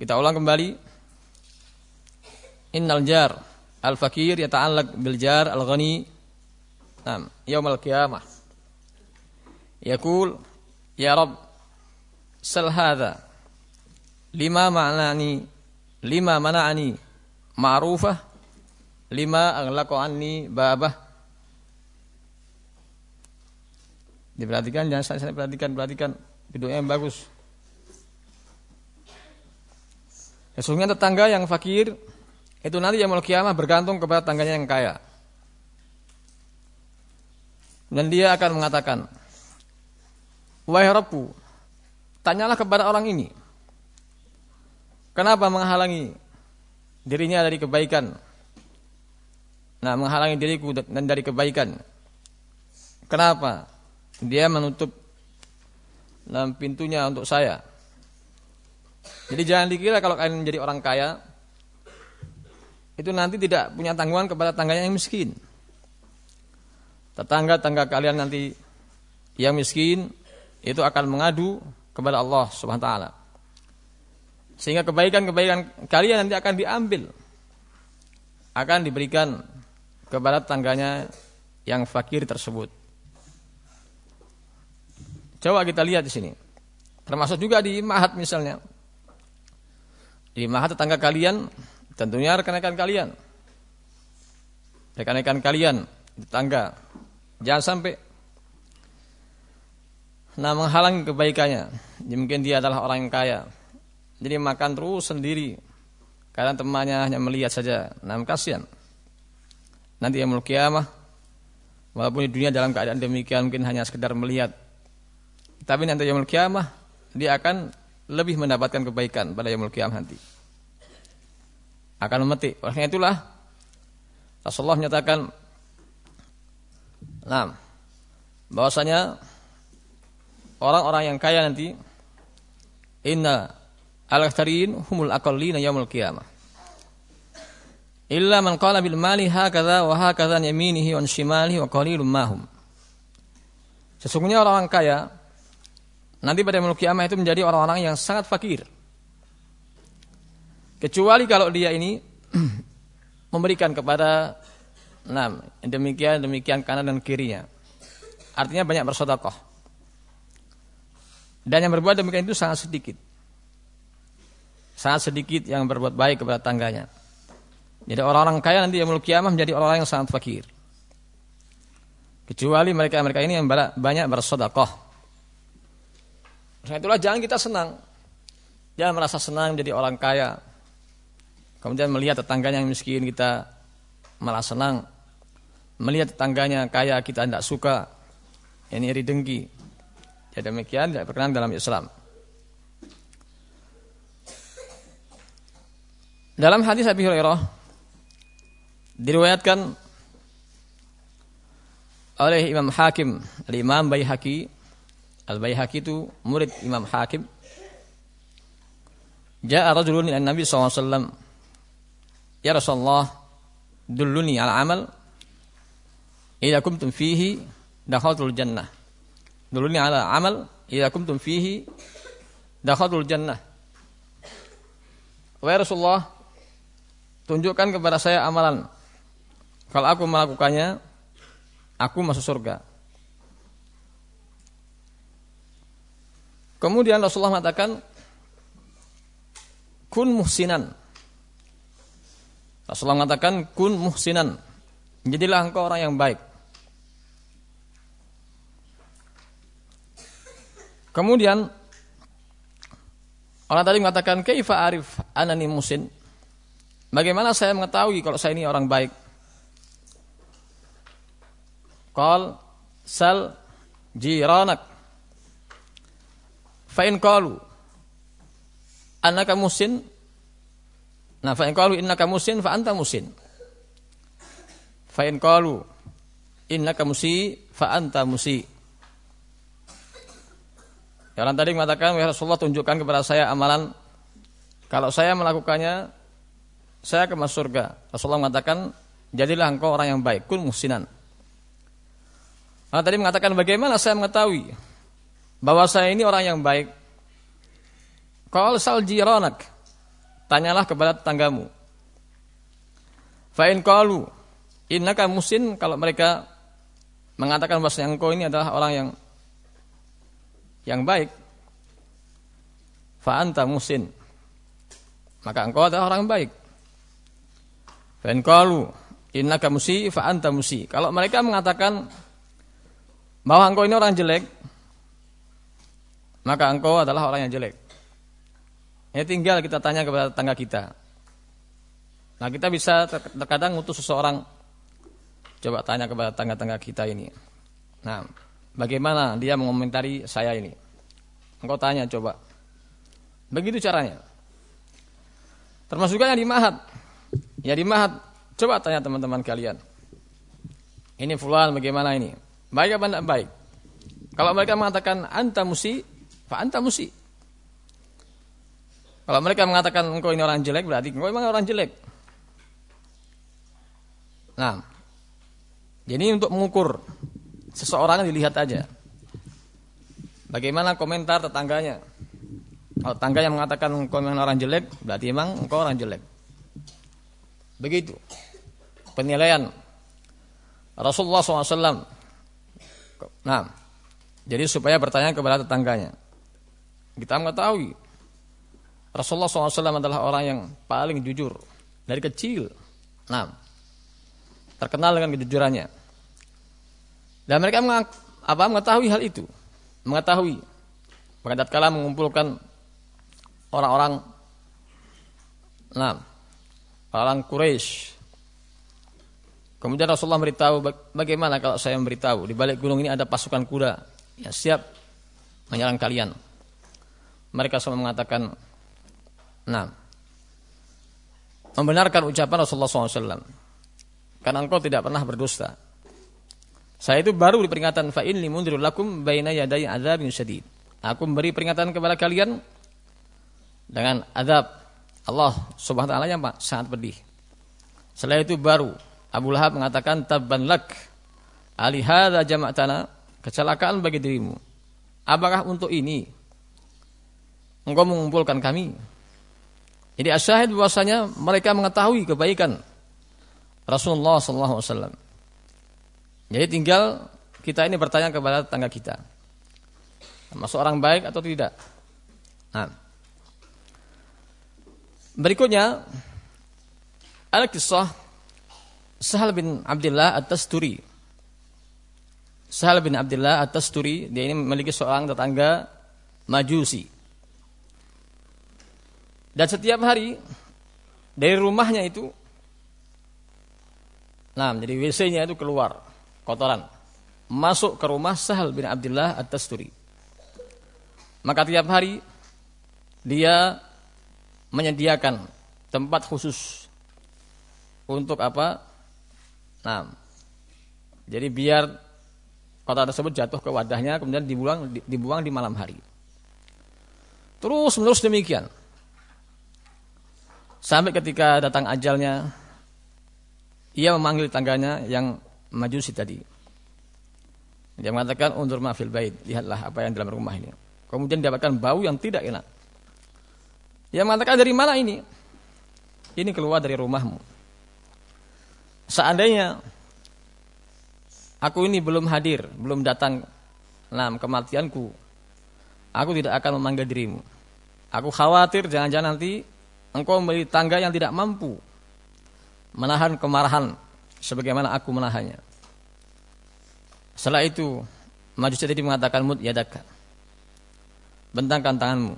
Kita ulang kembali. Innal jar al-fakir yata'allaq bil jar al-ghani. Naam, yaumil qiyamah. Yaqul ya Rabb sal hadha lima ma'nani lima mana'ani ma'rufah lima aghlaqu anni babah diperhatikan jangan saya, perhatikan perhatikan videonya yang bagus Sesungguhnya tetangga yang fakir itu nanti yang kiamah bergantung kepada tangganya yang kaya. Dan dia akan mengatakan, Wahai Rabbu, tanyalah kepada orang ini. Kenapa menghalangi dirinya dari kebaikan? Nah, menghalangi diriku dan dari kebaikan. Kenapa? Dia menutup dalam pintunya untuk saya. Jadi jangan dikira kalau kalian menjadi orang kaya itu nanti tidak punya tanggungan kepada tangganya yang miskin. Tetangga-tangga kalian nanti yang miskin itu akan mengadu kepada Allah Subhanahu wa. Sehingga kebaikan-kebaikan kalian nanti akan diambil akan diberikan kepada tangganya yang fakir tersebut. Coba kita lihat di sini. Termasuk juga di mahat misalnya. Di maha tetangga kalian tentunya rekan-rekan kalian. Rekan-rekan kalian tetangga. Jangan sampai nah menghalangi kebaikannya. Jadi mungkin dia adalah orang yang kaya. Jadi makan terus sendiri. Karena temannya hanya melihat saja. Nah kasihan. Nanti yang kiamah walaupun di dunia dalam keadaan demikian mungkin hanya sekedar melihat. Tapi nanti yang kiamah dia akan lebih mendapatkan kebaikan pada yaumul qiyamah nanti. Akan memetik. Oleh itulah Rasulullah menyatakan nah, bahwasanya orang-orang yang kaya nanti inna al-aktharin humul aqallina yaumul qiyamah. Illa man qala bil mali hakadha wa hakadha yaminihi wa shimalihi wa qalilum mahum. Sesungguhnya orang-orang kaya Nanti pada malam kiamah itu menjadi orang-orang yang sangat fakir. Kecuali kalau dia ini memberikan kepada enam demikian demikian kanan dan kirinya. Artinya banyak bersodakoh. Dan yang berbuat demikian itu sangat sedikit. Sangat sedikit yang berbuat baik kepada tangganya. Jadi orang-orang kaya nanti yang kiamah menjadi orang-orang yang sangat fakir. Kecuali mereka-mereka ini yang banyak bersodakoh. Karena itulah jangan kita senang. Jangan merasa senang jadi orang kaya. Kemudian melihat tetangganya yang miskin kita malah senang. Melihat tetangganya kaya kita tidak suka. Ini iri dengki. Ya demikian tidak berkenan dalam Islam. Dalam hadis Abi Hurairah diriwayatkan oleh Imam Hakim, Al-Imam Baihaqi Al-Baihaqi itu murid Imam Hakim. Ja'a rajulun ila Nabi SAW. Ya Rasulullah, dulluni ala amal. Ila kumtum fihi dakhatul jannah. Dulluni ala amal. Ila kumtum fihi dakhatul jannah. Wahai Rasulullah, tunjukkan kepada saya amalan. Kalau aku melakukannya, aku masuk surga. Kemudian Rasulullah mengatakan kun muhsinan. Rasulullah mengatakan kun muhsinan. Jadilah engkau orang yang baik. Kemudian orang tadi mengatakan kaifa arif anani musin. Bagaimana saya mengetahui kalau saya ini orang baik? Qal sal jiranak Fa'in qalu annaka musin Nah, fa'in qalu innaka musin fa anta musin. Fa'in qalu innaka musi fa anta musi. Ya, tadi mengatakan, "Ya Rasulullah, tunjukkan kepada saya amalan kalau saya melakukannya saya akan masuk surga." Rasulullah mengatakan, "Jadilah engkau orang yang baik, kun musinan." Orang tadi mengatakan, "Bagaimana saya mengetahui bahwa saya ini orang yang baik. Qal sal jiranak. tanyalah kepada tetanggamu. Fa'in qalu innaka musin kalau mereka mengatakan bahwa engkau ini adalah orang yang yang baik. Fa'anta musin. Maka engkau adalah orang baik. Fa'in qalu innaka musi fa'anta musi. Kalau mereka mengatakan bahwa engkau ini orang jelek, maka engkau adalah orang yang jelek. Ya tinggal kita tanya kepada tetangga kita. Nah kita bisa terkadang ngutus seseorang. Coba tanya kepada tetangga-tetangga kita ini. Nah bagaimana dia mengomentari saya ini? Engkau tanya coba. Begitu caranya. Termasuk yang di mahat Ya di mahat Coba tanya teman-teman kalian. Ini fulan bagaimana ini? Baik apa tidak baik? Kalau mereka mengatakan anta musi Fa anta musi Kalau mereka mengatakan engkau ini orang jelek Berarti engkau memang orang jelek Nah, jadi untuk mengukur seseorang dilihat aja. Bagaimana komentar tetangganya? Kalau tetangga yang mengatakan engkau memang orang jelek, berarti memang engkau orang jelek. Begitu. Penilaian Rasulullah SAW. Nah, jadi supaya bertanya kepada tetangganya. Kita mengetahui Rasulullah SAW adalah orang yang paling jujur dari kecil. Nah, terkenal dengan kejujurannya. Dan mereka apa, mengetahui hal itu, mengetahui. Maka kala mengumpulkan orang-orang, nah, orang Quraisy. Kemudian Rasulullah beritahu bagaimana kalau saya memberitahu di balik gunung ini ada pasukan kuda yang siap menyerang kalian. Mereka semua mengatakan, nah, membenarkan ucapan Rasulullah SAW. Karena engkau tidak pernah berdusta. Saya itu baru diperingatan fa'in limundirul lakum baina yadai azabin syadid. Aku memberi peringatan kepada kalian dengan azab Allah Subhanahu wa taala yang sangat pedih. Setelah itu baru Abu Lahab mengatakan tabban lak ali hadza jama'tana kecelakaan bagi dirimu. Apakah untuk ini engkau mengumpulkan kami? Jadi asyahid bahwasanya mereka mengetahui kebaikan Rasulullah SAW. Jadi tinggal kita ini bertanya kepada tetangga kita. Masuk orang baik atau tidak? Nah. Berikutnya ada kisah Sahal bin Abdullah At-Tasturi. Sahal bin Abdullah At-Tasturi, dia ini memiliki seorang tetangga Majusi. Dan setiap hari dari rumahnya itu Nah, jadi WC-nya itu keluar kotoran. Masuk ke rumah Sahal bin Abdullah At-Tasturi. Maka tiap hari dia menyediakan tempat khusus untuk apa? Nah, jadi biar kotoran tersebut jatuh ke wadahnya kemudian dibuang dibuang di malam hari. Terus menerus demikian. Sampai ketika datang ajalnya ia memanggil tangganya yang majusi tadi. Dia mengatakan undur mafil bait, lihatlah apa yang dalam rumah ini. Kemudian dapatkan bau yang tidak enak. Dia mengatakan dari mana ini? Ini keluar dari rumahmu. Seandainya aku ini belum hadir, belum datang nah, kematianku, aku tidak akan memanggil dirimu. Aku khawatir jangan-jangan nanti engkau membeli tangga yang tidak mampu menahan kemarahan sebagaimana aku menahannya. Setelah itu, Majusi tadi mengatakan mut yadaka. Bentangkan tanganmu.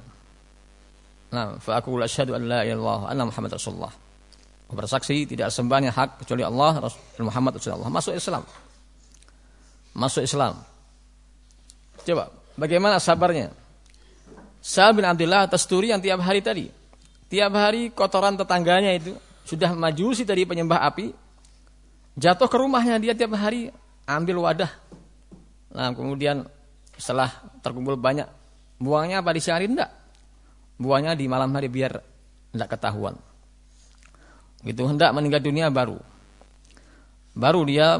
Nah, fa aku asyhadu an la ilaha anna Muhammad Rasulullah. Bersaksi tidak sembahnya hak kecuali Allah dan Muhammad Rasulullah. Masuk Islam. Masuk Islam. Coba, bagaimana sabarnya? Sa'ad bin Abdullah Tasturi yang tiap hari tadi, tiap hari kotoran tetangganya itu sudah majusi tadi penyembah api, jatuh ke rumahnya dia tiap hari ambil wadah. Nah kemudian setelah terkumpul banyak, buangnya apa di sehari enggak? Buangnya di malam hari biar enggak ketahuan. Gitu hendak meninggal dunia baru. Baru dia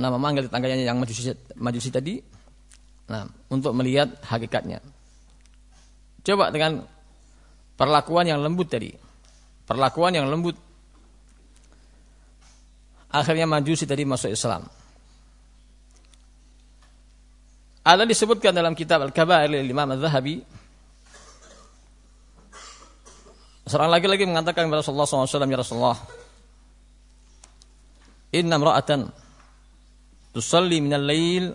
nama manggil tetangganya yang majusi, majusi tadi nah, untuk melihat hakikatnya. Coba dengan perlakuan yang lembut tadi perlakuan yang lembut. Akhirnya Majusi tadi masuk Islam. Ada disebutkan dalam kitab Al-Kabair Imam Al-Zahabi Seorang lagi-lagi mengatakan kepada Rasulullah SAW, Ya Rasulullah, Inna mra'atan tusalli minal lail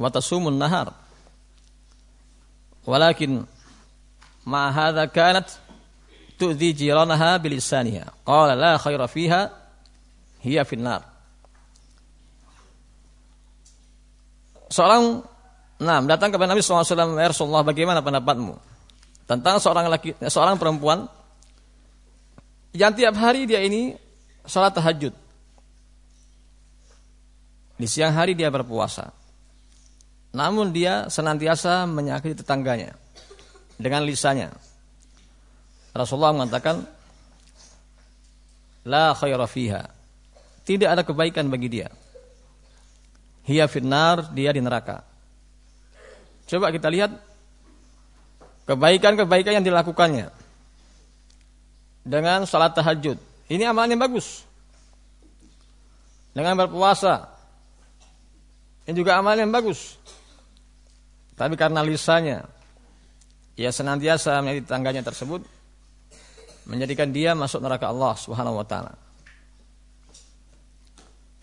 wa tasumun nahar. Walakin ma hadha kanat tu'dhi jiranaha bilisaniha. Qala la khaira fiha hiya finnar. Seorang Nah, datang kepada Nabi SAW, ya Rasulullah, bagaimana pendapatmu? Tentang seorang laki, seorang perempuan yang tiap hari dia ini sholat tahajud. Di siang hari dia berpuasa. Namun dia senantiasa menyakiti tetangganya dengan lisannya. Rasulullah mengatakan, La khaira fiha. Tidak ada kebaikan bagi dia. Hiya finnar, dia di neraka. Coba kita lihat kebaikan-kebaikan yang dilakukannya dengan salat tahajud. Ini amalan yang bagus. Dengan berpuasa. Ini juga amalan yang bagus. Tapi karena lisannya ia senantiasa menjadi tangganya tersebut menjadikan dia masuk neraka Allah Subhanahu wa taala.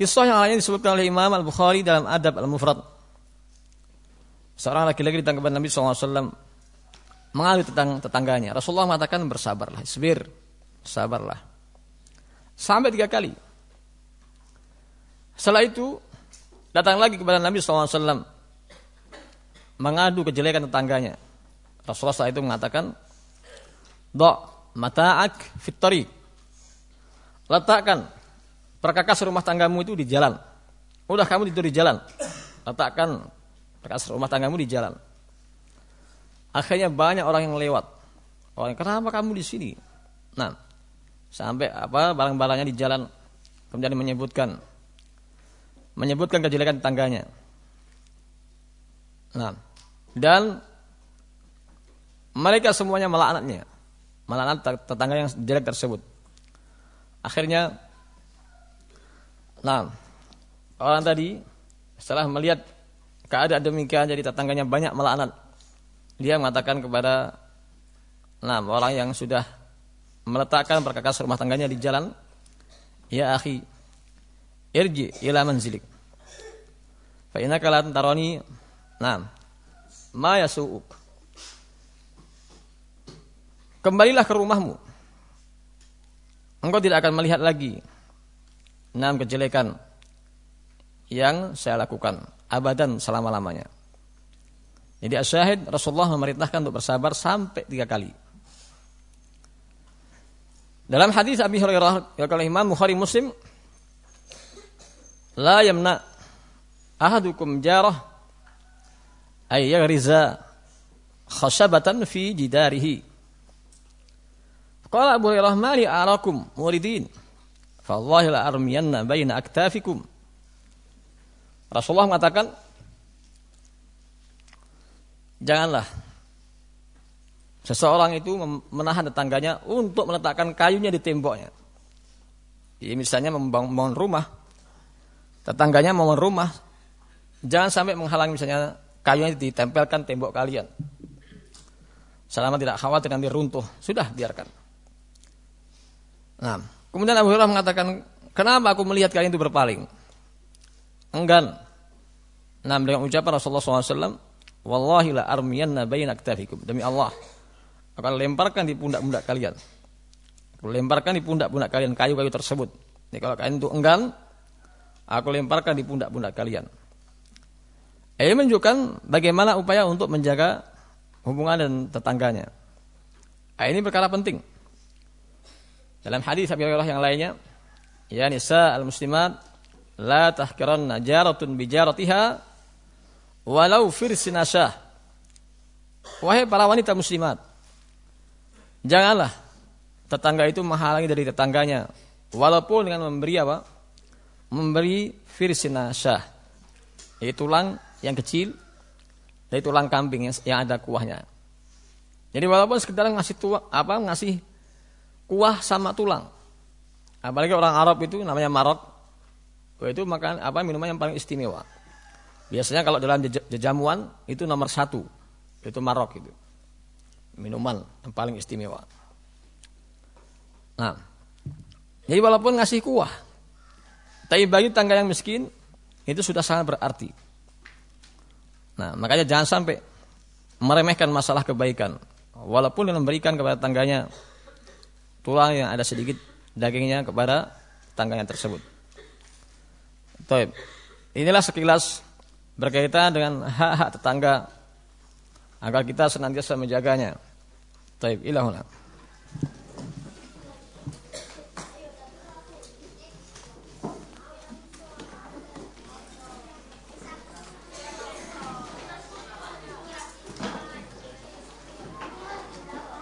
Kisah yang lainnya disebutkan oleh Imam Al-Bukhari dalam Adab Al-Mufrad. Seorang laki-laki ditangkap Nabi SAW mengadu tentang tetangganya. Rasulullah mengatakan bersabarlah, isbir, sabarlah. Sampai tiga kali. Setelah itu datang lagi kepada Nabi SAW mengadu kejelekan tetangganya. Rasulullah SAW itu mengatakan, Dok mata'ak fitri. Letakkan perkakas rumah tanggamu itu di jalan. Udah kamu tidur di jalan. Letakkan perkakas rumah tanggamu di jalan. Akhirnya banyak orang yang lewat. Orang, kenapa kamu di sini? Nah, sampai apa barang-barangnya di jalan kemudian menyebutkan menyebutkan kejelekan tetangganya. Nah, dan mereka semuanya melaknatnya. Melaknat tetangga yang jelek tersebut. Akhirnya nah, orang tadi setelah melihat keadaan demikian jadi tetangganya banyak melaknat. Dia mengatakan kepada nah, orang yang sudah meletakkan perkakas rumah tangganya di jalan, "Ya akhi, irji ila manzilik." Fa innaka la nah, ma yasu'uk. Kembalilah ke rumahmu. Engkau tidak akan melihat lagi enam kejelekan yang saya lakukan abadan selama-lamanya. Jadi asyahid Rasulullah memerintahkan untuk bersabar sampai tiga kali. Dalam hadis Abi Hurairah oleh Imam Bukhari Muslim, la yamna ahadukum jarah ay yaghriza khashabatan fi jidarihi. Qala Abu Hurairah mali arakum muridin. Fallahi la armiyanna baina aktafikum. Rasulullah mengatakan Janganlah seseorang itu menahan tetangganya untuk meletakkan kayunya di temboknya. Jadi misalnya membangun rumah, tetangganya membangun rumah, jangan sampai menghalangi misalnya kayunya ditempelkan tembok kalian. Selama tidak khawatir nanti runtuh, sudah biarkan. Nah, kemudian Abu Hurairah mengatakan, kenapa aku melihat kalian itu berpaling? Enggan. Nah, dengan ucapan Rasulullah SAW, Wallahi la armiyanna baina aktafikum. Demi Allah, akan lemparkan di pundak-pundak kalian. Aku lemparkan di pundak-pundak kalian kayu-kayu tersebut. Jadi kalau kalian itu enggan, aku lemparkan di pundak-pundak kalian. Ini menunjukkan bagaimana upaya untuk menjaga hubungan dan tetangganya. Ini perkara penting. Dalam hadis Abi Hurairah yang lainnya, ya nisa al-muslimat la tahkiranna jaratun bi jaratiha walau firsinasah. Wahai para wanita muslimat, janganlah tetangga itu menghalangi dari tetangganya, walaupun dengan memberi apa? Memberi firsinasah, yaitu tulang yang kecil, dari tulang kambing yang, yang ada kuahnya. Jadi walaupun sekedar ngasih tua, apa ngasih kuah sama tulang. Apalagi orang Arab itu namanya marot. Itu makan apa minuman yang paling istimewa. Biasanya kalau dalam jajamuan itu nomor satu, itu marok itu. Minuman yang paling istimewa. Nah, jadi walaupun ngasih kuah, tapi bagi tangga yang miskin itu sudah sangat berarti. Nah, makanya jangan sampai meremehkan masalah kebaikan. Walaupun yang memberikan kepada tangganya tulang yang ada sedikit dagingnya kepada tangganya tersebut. Taib. Inilah sekilas berkaitan dengan hak-hak tetangga agar kita senantiasa menjaganya. Taib ilahuna.